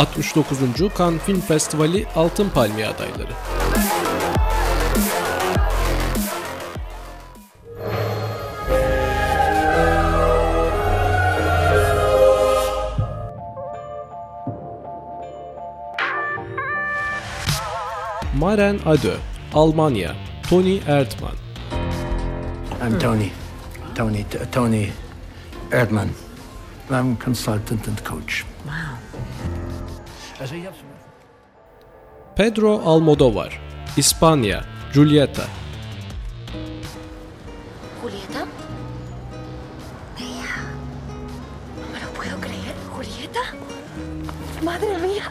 69. Cannes Film Festivali Altın Palmiye adayları. Maren Adö, Almanya, Tony Erdmann. I'm Tony. Tony, Tony Erdman. I'm consultant and coach. Pedro Almodovar, İspanya, Julieta. ¿Julieta? Ella. No me lo puedo creer. ¿Julieta? Madre mía.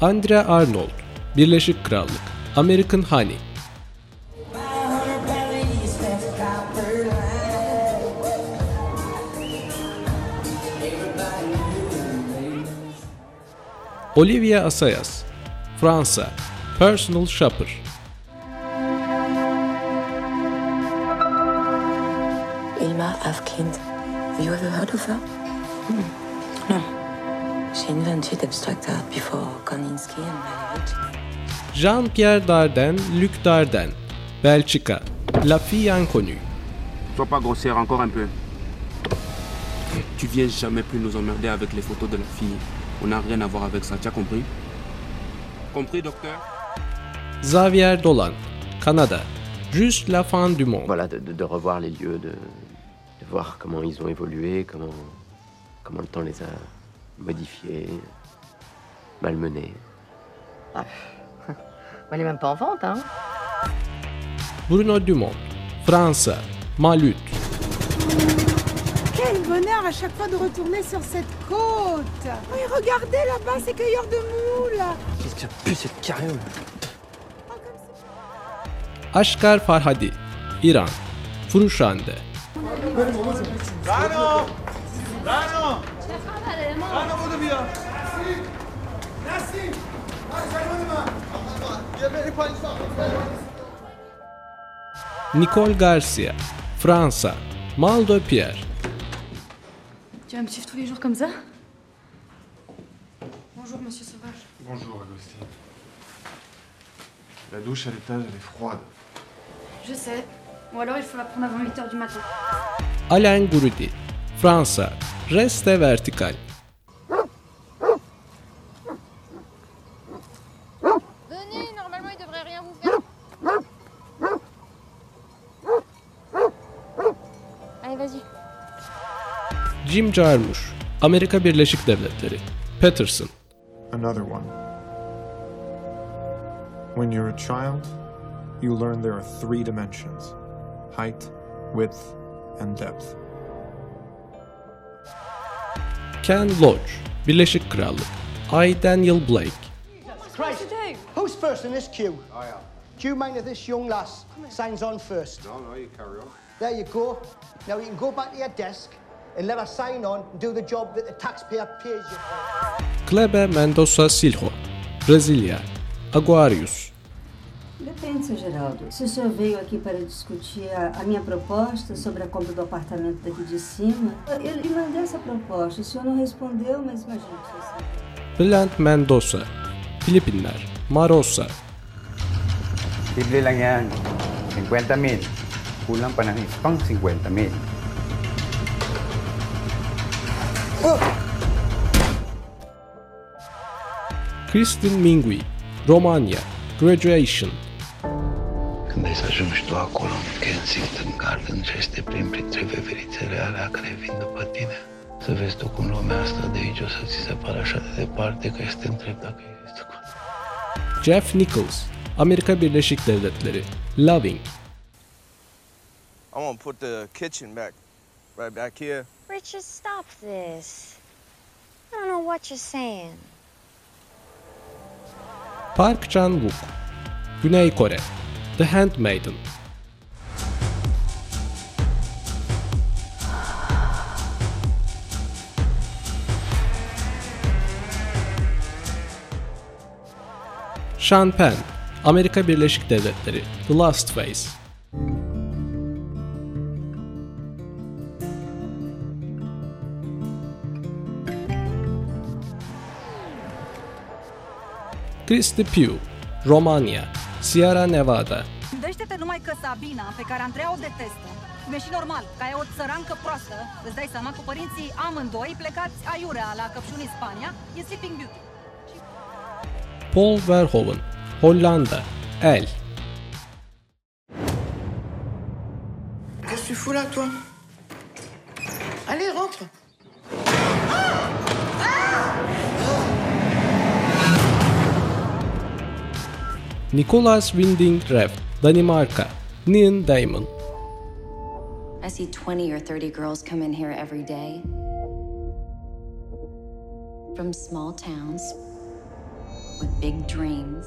Andrea Arnold, Birleşik Krallık, American Honey. Olivia Assayas, Fransa, Personal Shopper. Ilma Afkind. Have you ever heard of her? Hmm. No. She invented abstract art before Kandinsky and Malevich. Jean-Pierre Dardenne, Luc Dardenne, Belçika, La fille inconnue. Sois pas grossière encore un peu. Tu viens jamais plus nous emmerder avec les photos de la fille. On n'a rien à voir avec ça, tu as compris? Compris, docteur? Xavier Dolan, Canada, Juste la fin du monde. Voilà, de, de- de revoir les lieux, de, de voir comment ils ont évolué, comment, comment le temps les a modifiés, malmenés. Elle est même pas en vente, hein Bruno Dumont, Fransa, Malut. Quel bonheur à chaque fois de retourner sur cette côte. Oui, regardez là-bas, ces cueilleurs de moules. Qu'est-ce que ça pue cette carriole? Ashkar Farhadi, İran, Furuşande. Nicole Garcia, Fransa, Mal de Pierre. Tu vas me suivre tous les jours comme ça? Bonjour, monsieur Sauvage. Bonjour, Agostine. La douche à l'étage, elle est froide. Je sais. Ou alors il faut la prendre avant 8h du matin. Alain Gurudi, Fransa, Reste Vertikal. Venez, normalement il devrait rien vous faire. Allez, vas-y. Jim Jarmusch, Amerika Birleşik Devletleri. Peterson. Another one. When you're a child, you learn there are three dimensions height, width, and depth. Ken Loach, Birleşik Krallık. I. Daniel Blake. Christ. Who's first in this queue? I am. Do you mind if this young lass signs on first? No, no, you carry on. There you go. Now you can go back to your desk and let her sign on and do the job that the taxpayer pays you for. Kleber Mendoza Silva, Brasília. Aquarius. Depende, seu Geraldo. Se o senhor veio aqui para discutir a, a minha proposta sobre a compra do apartamento daqui de cima, eu lhe mandei essa proposta. O senhor não respondeu, mas imagina que. Bülent Mendoza, Filipinler. Marosa. Simple lang yan. 50 mil. Kulang pa ng pang 50 mil. Kristin Mingui, România. Graduation. Când ai să ajungi tu acolo în Kensington Garden și ai să te plimbi printre veverițele alea care vin după tine, să vezi tu cum lumea asta de aici o să ți se pară așa de departe că este întreb dacă ești cu Jeff Nichols, Amerika Birleşik Devletleri. Loving. I'm gonna put the kitchen back, right back here. Richard, stop this. I don't know what you're saying. Park Chan-wook, Güney Kore. The Handmaiden. Sean Penn, Amerika Birleşik Devletleri. The Last Phase. Christy Pugh, Romania, Sierra Nevada, Gândește-te numai că Sabina, pe care Andreea o detestă, cum e și normal, ca e o țărancă proastă, îți dai seama, cu părinții amândoi plecați aiurea la căpșuni în Spania, e Sleeping Beauty. Paul Verhoeven, Hollanda, El, Qu'est-ce que tu fous là, toi? Allez, rentre Nicolas Winding Refn, Danimarka, Neon Damon, I see 20 or 30 girls come in here every day. From small towns with big dreams.